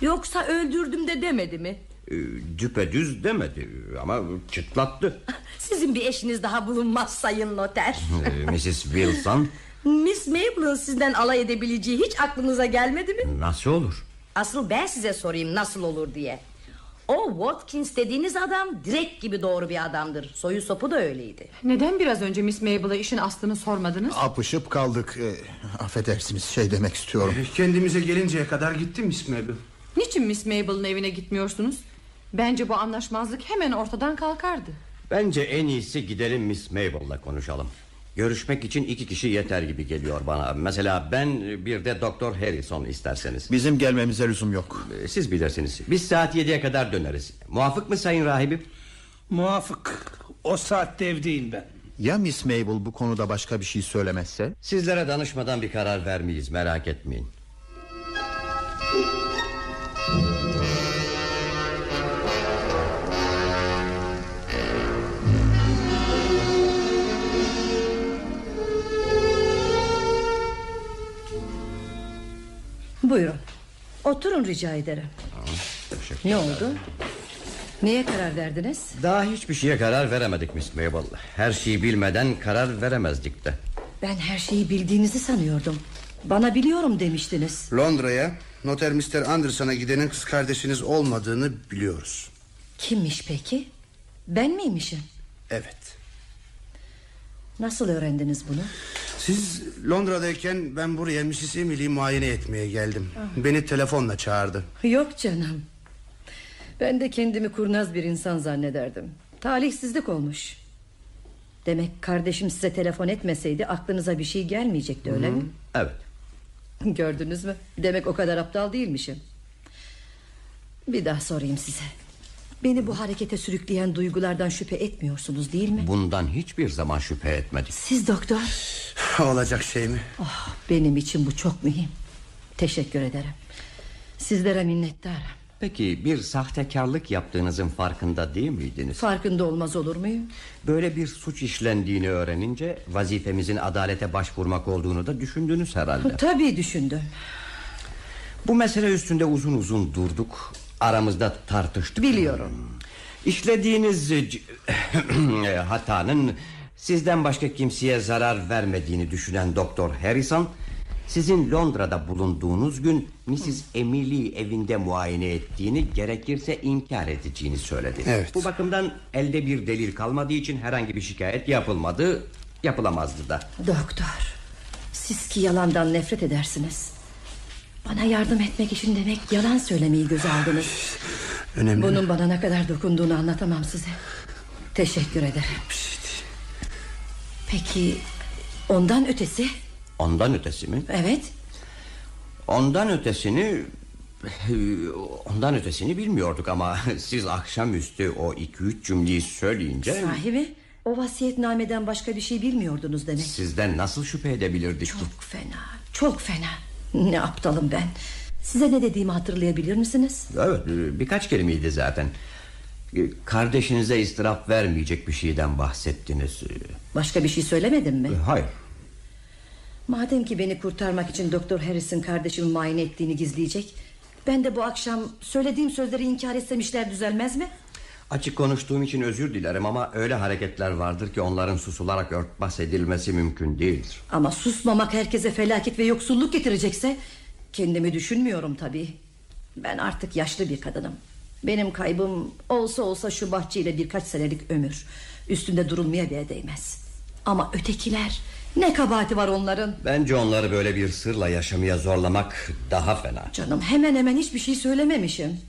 Yoksa öldürdüm de demedi mi? Ee, Düpedüz demedi ama çıtlattı. Sizin bir eşiniz daha bulunmaz sayın noter. Ee, Mrs. Wilson Miss Mabel'ın sizden alay edebileceği hiç aklınıza gelmedi mi? nasıl olur? Asıl ben size sorayım nasıl olur diye. O Watkins dediğiniz adam direkt gibi doğru bir adamdır. Soyu sopu da öyleydi. Neden biraz önce Miss Mabel'a işin aslını sormadınız? Apışıp kaldık e, Affedersiniz şey demek istiyorum Kendimize gelinceye kadar gitti Miss Mabel Niçin Miss Mabel'ın evine gitmiyorsunuz? Bence bu anlaşmazlık hemen ortadan kalkardı. Bence en iyisi gidelim Miss Mabel'la konuşalım. Görüşmek için iki kişi yeter gibi geliyor bana. Mesela ben bir de Doktor Harrison isterseniz. Bizim gelmemize lüzum yok Ee, Siz bilirsiniz. Biz saat yediye kadar döneriz. Muafık mı sayın rahibim? Muafık. O saatte evdeyim ben. Ya Miss Mabel bu konuda başka bir şey söylemezse Sizlere danışmadan bir karar vermeyiz merak etmeyin. Buyurun Oturun rica ederim Teşekkür Ne oldu? Neye karar verdiniz? Daha hiçbir şeye karar veremedik Miss Mabel. Her şeyi bilmeden karar veremezdik de. Ben her şeyi bildiğinizi sanıyordum Bana biliyorum demiştiniz Londra'ya Noter Mr. Anderson'a gidenin kız kardeşiniz olmadığını biliyoruz Kimmiş peki? Ben miymişim? Evet Nasıl öğrendiniz bunu? Siz Londra'dayken ben buraya Mrs. Emily'yi muayene etmeye geldim Beni telefonla çağırdı Yok canım Ben de kendimi kurnaz bir insan zannederdim Talihsizlik olmuş Demek kardeşim size telefon etmeseydi Aklınıza bir şey gelmeyecekti öyle mi? Evet. Gördünüz mü? Demek o kadar aptal değilmişim Bir daha sorayım size Beni bu harekete sürükleyen duygulardan şüphe etmiyorsunuz değil mi? Bundan hiçbir zaman şüphe etmedik. Siz doktor Olacak şey mi? oh, Benim için bu çok mühim Teşekkür ederim Sizlere minnettarım Peki bir sahtekarlık yaptığınızın farkında değil miydiniz? Farkında olmaz olur muyum? Böyle bir suç işlendiğini öğrenince vazifemizin adalete başvurmak olduğunu da düşündünüz herhalde. Tabii düşündüm Bu mesele üstünde uzun uzun durduk. Aramızda tartıştık. Biliyorum. İşlediğiniz e, c- hatanın sizden başka kimseye zarar vermediğini düşünen Doktor Harrison Sizin Londra'da bulunduğunuz gün Mrs. Emily evinde muayene ettiğini gerekirse inkar edeceğini söyledi. Evet. Bu bakımdan elde bir delil kalmadığı için herhangi bir şikayet yapılmadı, yapılamazdı da. Doktor Siz ki yalandan nefret edersiniz Bana yardım etmek için demek yalan söylemeyi göze aldınız. Önemli Bunun bana ne kadar dokunduğunu anlatamam size. Teşekkür ederim. Peki ondan ötesi? Ondan ötesi mi? Evet. Ondan ötesini ondan ötesini bilmiyorduk ama siz akşamüstü o iki üç cümleyi söyleyince Sahibi o vasiyetnameden başka bir şey bilmiyordunuz demek. Sizden nasıl şüphe edebilirdik? Çok fena çok fena Ne aptalım ben Size ne dediğimi hatırlayabilir misiniz Evet birkaç kelimeydi zaten. Kardeşinize istirap vermeyecek bir şeyden bahsettiniz. Başka bir şey söylemedim mi Hayır. Madem ki beni kurtarmak için Doktor Harris'in kardeşimi muayene ettiğini gizleyecek Ben de bu akşam söylediğim sözleri inkar etsem işler düzelmez mi Açık konuştuğum için özür dilerim ama öyle hareketler vardır ki onların susularak örtbas edilmesi mümkün değildir. Ama susmamak herkese felaket ve yoksulluk getirecekse Kendimi düşünmüyorum tabii. Ben artık yaşlı bir kadınım. Benim kaybım olsa olsa şu bahçeyle birkaç senelik ömür. Üstünde durulmaya bile değmez. Ama ötekiler Ne kabahati var onların? Bence onları böyle bir sırla yaşamaya zorlamak daha fena. Canım hemen hemen hiçbir şey söylememişim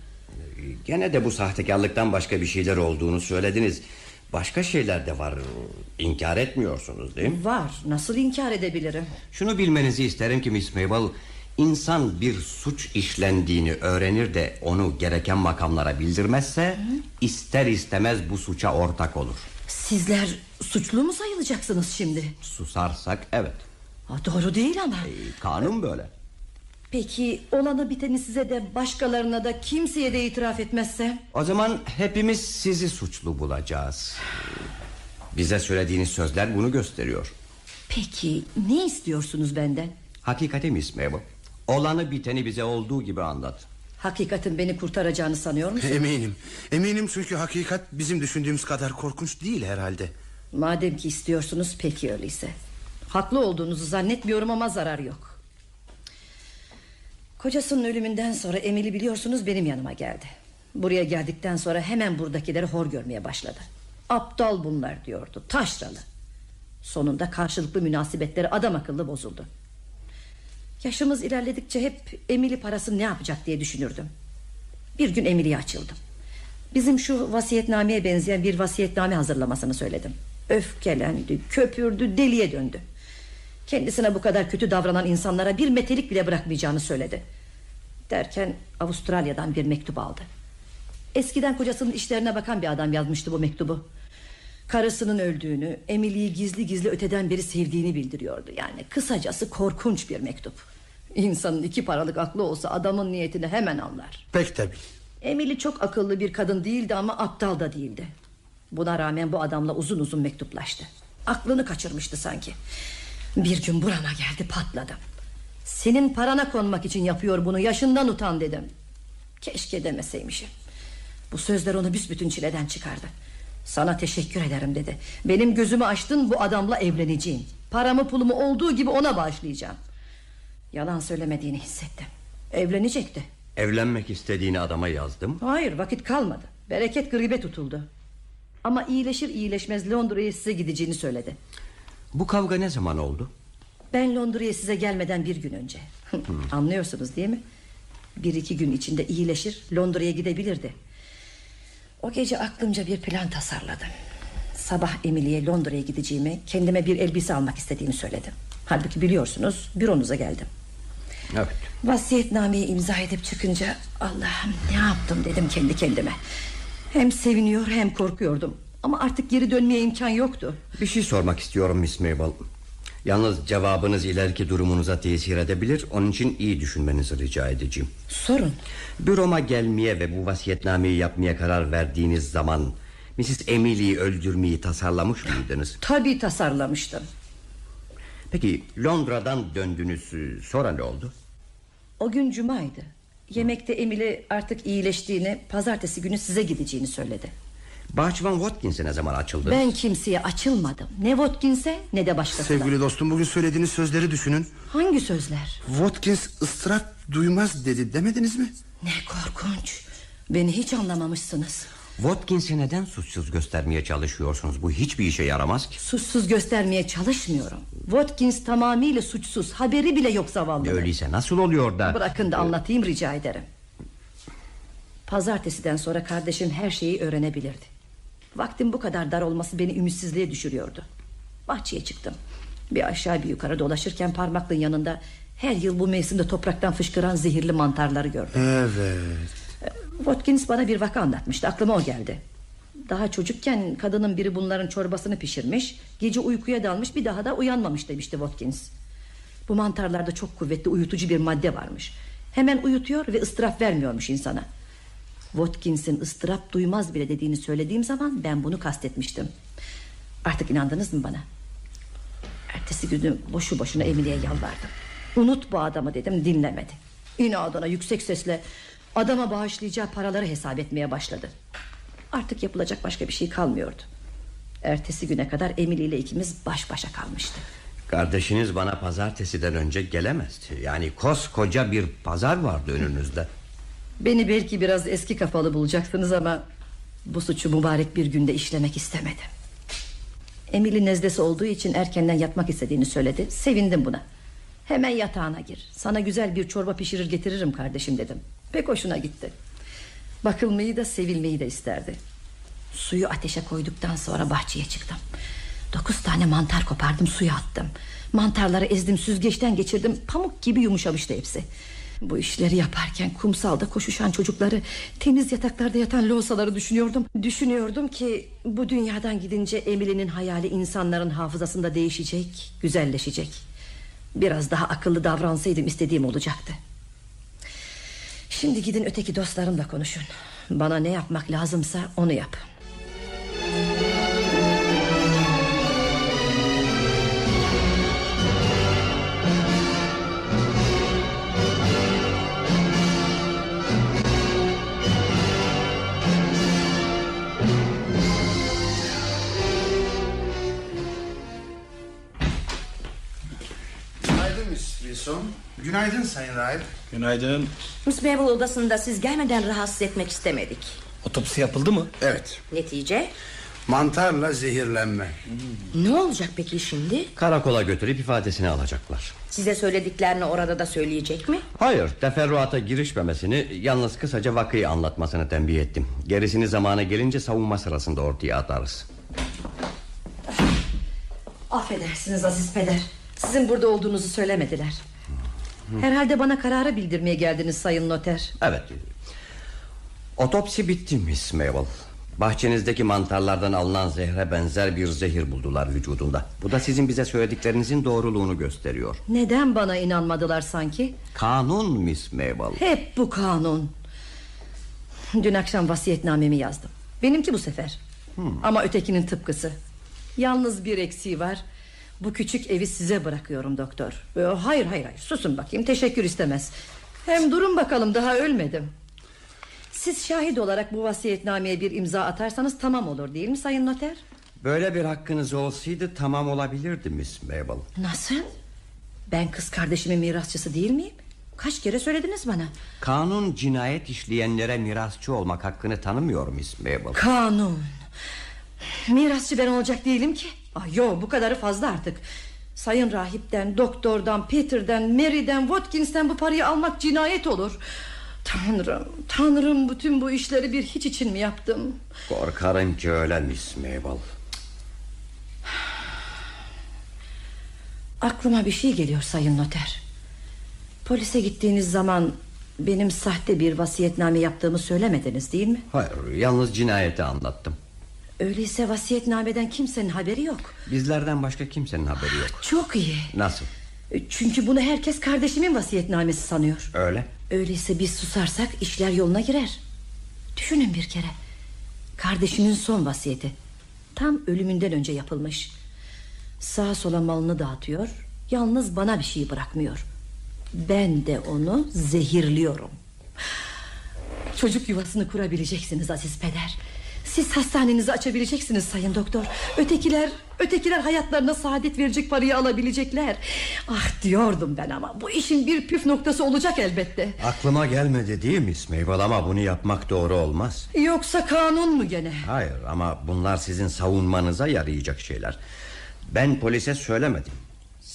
Gene de bu sahtekarlıktan başka bir şeyler olduğunu söylediniz. Başka şeyler de var. İnkar etmiyorsunuz değil mi? Var nasıl inkar edebilirim Şunu bilmenizi isterim ki Miss Mabel... ...insan bir suç işlendiğini öğrenir de... ...onu gereken makamlara bildirmezse... ...ister istemez bu suça ortak olur. Sizler suçlu mu sayılacaksınız şimdi Susarsak evet. ha, Doğru değil ama E, kanun böyle. Peki olanı biteni size de başkalarına da kimseye de itiraf etmezsem O zaman hepimiz sizi suçlu bulacağız. Bize söylediğiniz sözler bunu gösteriyor. Peki ne istiyorsunuz benden Hakikati Miss Mabel. Olanı biteni bize olduğu gibi anlat. Hakikatin beni kurtaracağını sanıyor musun Eminim Eminim çünkü hakikat bizim düşündüğümüz kadar korkunç değil herhalde Madem ki istiyorsunuz peki öyleyse Haklı olduğunuzu zannetmiyorum ama zarar yok Kocasının ölümünden sonra Emily biliyorsunuz benim yanıma geldi. Buraya geldikten sonra hemen buradakileri hor görmeye başladı. Aptal bunlar diyordu taşralı. Sonunda karşılıklı münasebetleri adam akıllı bozuldu. Yaşımız ilerledikçe hep Emily parasını ne yapacak diye düşünürdüm. Bir gün Emily'ye açıldım. Bizim şu vasiyetnameye benzeyen bir vasiyetname hazırlamasını söyledim. Öfkelendi, köpürdü, deliye döndü Kendisine bu kadar kötü davranan insanlara bir metelik bile bırakmayacağını söyledi. Derken Avustralya'dan bir mektup aldı. Eskiden kocasının işlerine bakan bir adam yazmıştı bu mektubu. Karısının öldüğünü Emily'yi gizli gizli öteden beri sevdiğini bildiriyordu. Yani kısacası korkunç bir mektup. İnsanın iki paralık aklı olsa adamın niyetini hemen anlar. Pek tabi Emily çok akıllı bir kadın değildi ama aptal da değildi. Buna rağmen bu adamla uzun uzun mektuplaştı. Aklını kaçırmıştı sanki Bir gün burama geldi patladım Senin parana konmak için yapıyor bunu yaşından utan dedim. Keşke demeseymişim. Bu sözler onu büsbütün çileden çıkardı. Sana teşekkür ederim dedi. Benim gözümü açtın bu adamla evleneceğim. Paramı pulumu olduğu gibi ona bağışlayacağım. Yalan söylemediğini hissettim. Evlenecekti. Evlenmek istediğini adama yazdım. Hayır vakit kalmadı. Bereket gribe tutuldu. Ama iyileşir iyileşmez Londra'ya size gideceğini söyledi Bu kavga ne zaman oldu? Ben Londra'ya size gelmeden bir gün önce. Anlıyorsunuz değil mi? Bir iki gün içinde iyileşir Londra'ya gidebilirdi. O gece aklımca bir plan tasarladım. Sabah Emily'ye Londra'ya gideceğimi Kendime bir elbise almak istediğimi söyledim. Halbuki biliyorsunuz büronuza geldim. Evet. Vasiyetnameyi imza edip çıkınca Allah'ım ne yaptım? dedim kendi kendime. Hem seviniyor hem korkuyordum Ama artık geri dönmeye imkan yoktu Bir şey sormak istiyorum Miss Mabel. Yalnız cevabınız ileriki durumunuza tesir edebilir. Onun için iyi düşünmenizi rica edeceğim. Sorun Büroma gelmeye ve bu vasiyetnameyi yapmaya karar verdiğiniz zaman... Mrs. Emily'yi öldürmeyi tasarlamış mıydınız? Tabii tasarlamıştım Peki Londra'dan döndünüz sonra ne oldu? O gün cumaydı Yemekte Emily artık iyileştiğini Pazartesi günü size gideceğini söyledi Bahçıvan Watkins'e ne zaman açıldı? Ben kimseye açılmadım. Ne Watkins'e ne de başkasına. Sevgili dostum bugün söylediğiniz sözleri düşünün. Hangi sözler? Watkins ıstırap duymaz dedi demediniz mi? Ne korkunç. Beni hiç anlamamışsınız. Watkins'i neden suçsuz göstermeye çalışıyorsunuz? Bu hiçbir işe yaramaz ki. Suçsuz göstermeye çalışmıyorum. Watkins tamamıyla suçsuz. Haberi bile yok zavallı. Öyleyse nasıl oluyor da... Bırakın da anlatayım rica ederim. Pazartesiden sonra kardeşim her şeyi öğrenebilirdi Vaktim bu kadar dar olması beni ümitsizliğe düşürüyordu. Bahçeye çıktım. Bir aşağı bir yukarı dolaşırken parmaklığın yanında Her yıl bu mevsimde topraktan fışkıran zehirli mantarları gördüm. Evet. Watkins bana bir vaka anlatmıştı. Aklıma o geldi. Daha çocukken kadının biri bunların çorbasını pişirmiş Gece uykuya dalmış bir daha da uyanmamış demişti Watkins. Bu mantarlarda çok kuvvetli uyutucu bir madde varmış. Hemen uyutuyor ve ıstırap vermiyormuş insana Watkins'in ıstırap duymaz bile dediğini söylediğim zaman ben bunu kastetmiştim. Artık inandınız mı bana? Ertesi günü boşu boşuna Emily'e yalvardım. Unut bu adamı dedim dinlemedi. İnadına yüksek sesle Adama bağışlayacağı paraları hesap etmeye başladı. Artık yapılacak başka bir şey kalmıyordu. Ertesi güne kadar Emily ile ikimiz baş başa kalmıştık. Kardeşiniz bana pazartesiden önce gelemezdi. Yani koskoca bir pazar vardı önünüzde. Beni belki biraz eski kafalı bulacaksınız ama Bu suçu mübarek bir günde işlemek istemedim. Emily nezdesi olduğu için erkenden yatmak istediğini söyledi. Sevindim buna. Hemen yatağına gir. Sana güzel bir çorba pişirir getiririm kardeşim dedim. Pek hoşuna gitti. Bakılmayı da sevilmeyi de isterdi. Suyu ateşe koyduktan sonra bahçeye çıktım. Dokuz tane mantar kopardım suya attım. Mantarları ezdim süzgeçten geçirdim. Pamuk gibi yumuşamıştı hepsi bu işleri yaparken kumsalda koşuşan çocukları Temiz yataklarda yatan loğusaları düşünüyordum. Düşünüyordum ki bu dünyadan gidince Emily'nin hayali insanların hafızasında değişecek Güzelleşecek. Biraz daha akıllı davransaydım istediğim olacaktı. Şimdi gidin öteki dostlarımla konuşun. Bana ne yapmak lazımsa onu yap Wilson Günaydın Sayın Rahip Günaydın. Miss Mabel odasında siz gelmeden rahatsız etmek istemedik. Otopsi yapıldı mı? Evet Netice? Mantarla zehirlenme Ne olacak peki şimdi? Karakola götürüp ifadesini alacaklar. Size söylediklerini orada da söyleyecek mi? Hayır, teferruata girişmemesini, yalnız kısaca vakayı anlatmasını tembih ettim. Gerisini zamana gelince savunma sırasında ortaya atarız. Affedersiniz Aziz Peder Sizin burada olduğunuzu söylemediler Herhalde bana kararı bildirmeye geldiniz sayın noter Evet. Otopsi bitti Miss Mabel. Bahçenizdeki mantarlardan alınan zehre benzer bir zehir buldular vücudunda. Bu da sizin bize söylediklerinizin doğruluğunu gösteriyor. Neden bana inanmadılar sanki Kanun Miss Mabel. Hep bu kanun Dün akşam vasiyetnamemi yazdım Benimki bu sefer Ama ötekinin tıpkısı Yalnız bir eksiği var Bu küçük evi size bırakıyorum doktor Ee, Hayır hayır hayır susun bakayım teşekkür istemez Hem durun bakalım daha ölmedim Siz şahit olarak bu vasiyetnameye bir imza atarsanız tamam olur değil mi sayın noter? Böyle bir hakkınız olsaydı tamam olabilirdi Miss Mabel. Nasıl? Ben kız kardeşimin mirasçısı değil miyim? Kaç kere söylediniz bana Kanun cinayet işleyenlere mirasçı olmak hakkını tanımıyor Miss Mabel. Kanun Mirasçı ben olacak değilim ki Ay, Yo bu kadarı fazla artık Sayın rahipten, doktordan, Peter'den, Mary'den, Watkins'ten bu parayı almak cinayet olur Tanrım, tanrım bütün bu işleri bir hiç için mi yaptım? Korkarım ki öyle Miss Mabel. Aklıma bir şey geliyor sayın noter Polise gittiğiniz zaman Benim sahte bir vasiyetname yaptığımı söylemediniz değil mi? Hayır, yalnız cinayeti anlattım. Öyleyse vasiyetnameden kimsenin haberi yok. Bizlerden başka kimsenin haberi yok. Çok iyi. Nasıl? Çünkü bunu herkes kardeşimin vasiyetnamesi sanıyor. Öyle. Öyleyse biz susarsak işler yoluna girer. Düşünün bir kere. Kardeşimin son vasiyeti. Tam ölümünden önce yapılmış. Sağa sola malını dağıtıyor. Yalnız bana bir şey bırakmıyor. Ben de onu zehirliyorum. Çocuk yuvasını kurabileceksiniz Aziz Peder Siz hastanenizi açabileceksiniz sayın doktor Ötekiler ötekiler hayatlarına saadet verecek parayı alabilecekler Ah diyordum ben ama Bu işin bir püf noktası olacak elbette Aklıma gelmedi değil mi Miss Mabel ama bunu yapmak doğru olmaz. Yoksa kanun mu gene Hayır ama bunlar sizin savunmanıza yarayacak şeyler. Ben polise söylemedim.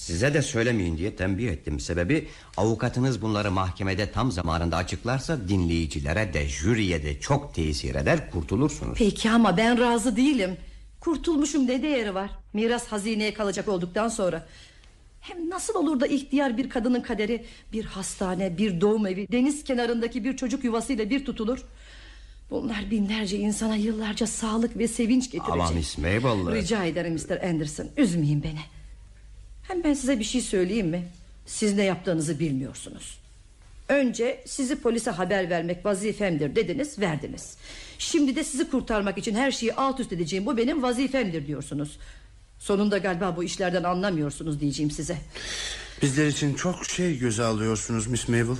Size de söylemeyin diye tembih ettim. Sebebi avukatınız bunları mahkemede tam zamanında açıklarsa dinleyicilere de jüriye de çok tesir eder kurtulursunuz. Peki ama ben razı değilim Kurtulmuşum ne değeri var Miras hazineye kalacak olduktan sonra Hem nasıl olur da ihtiyar bir kadının kaderi Bir hastane bir doğum evi Deniz kenarındaki bir çocuk yuvasıyla bir tutulur Bunlar binlerce insana yıllarca sağlık ve sevinç getirecek Ama Miss Mabel... Rica ederim Mr. Anderson üzmeyin beni Hem ben size bir şey söyleyeyim mi? Siz ne yaptığınızı bilmiyorsunuz. Önce sizi polise haber vermek vazifemdir dediniz verdiniz. Şimdi de sizi kurtarmak için her şeyi alt üst edeceğim Bu benim vazifemdir diyorsunuz. Sonunda galiba bu işlerden anlamıyorsunuz diyeceğim size. Bizler için çok şey göze alıyorsunuz Miss Mabel.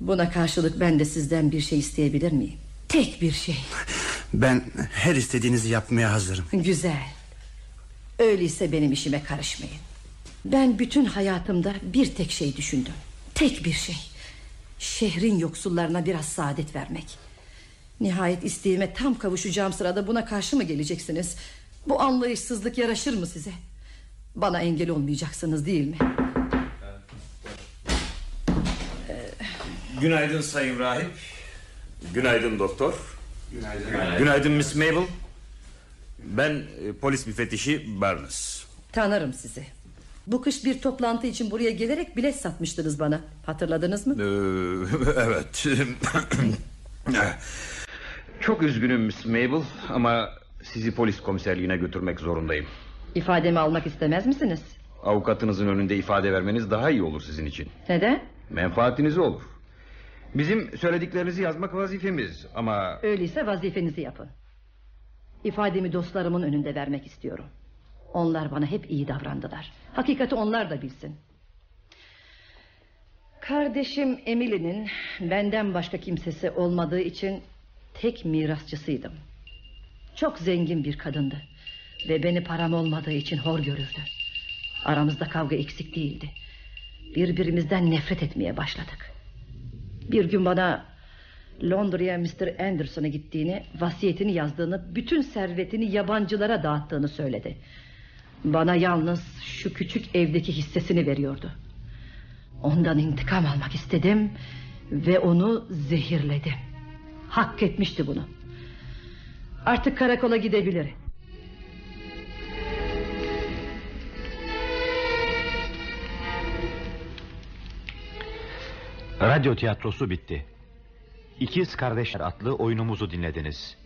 Buna karşılık ben de sizden bir şey isteyebilir miyim? Tek bir şey. Ben her istediğinizi yapmaya hazırım. Güzel. Öyleyse benim işime karışmayın Ben bütün hayatımda bir tek şey düşündüm Tek bir şey Şehrin yoksullarına biraz saadet vermek Nihayet isteğime tam kavuşacağım sırada buna karşı mı geleceksiniz Bu anlayışsızlık yaraşır mı size Bana engel olmayacaksınız değil mi Günaydın Sayın Rahip. Günaydın doktor. Günaydın. Günaydın Miss Mabel. Ben e, polis müfettişi Barnes. Tanırım sizi Bu kış bir toplantı için buraya gelerek bilet satmıştınız bana Hatırladınız mı Ee, evet. Çok üzgünüm Miss Mabel ama sizi polis komiserliğine götürmek zorundayım. İfademi almak istemez misiniz Avukatınızın önünde ifade vermeniz daha iyi olur sizin için. Neden Menfaatinize olur. Bizim söylediklerinizi yazmak vazifemiz ama Öyleyse vazifenizi yapın İfademi dostlarımın önünde vermek istiyorum Onlar bana hep iyi davrandılar. Hakikati onlar da bilsin. Kardeşim Emily'nin Benden başka kimsesi olmadığı için Tek mirasçısıydım. Çok zengin bir kadındı Ve beni param olmadığı için hor görürdü. Aramızda kavga eksik değildi. Birbirimizden nefret etmeye başladık. Bir gün bana Londra'ya Mr. Anderson'a gittiğini Vasiyetini yazdığını Bütün servetini yabancılara dağıttığını söyledi Bana yalnız şu küçük evdeki hissesini veriyordu Ondan intikam almak istedim Ve onu zehirledim Hak etmişti bunu Artık karakola gidebilir Radyo tiyatrosu bitti. İkiz Kardeşler adlı oyunumuzu dinlediniz.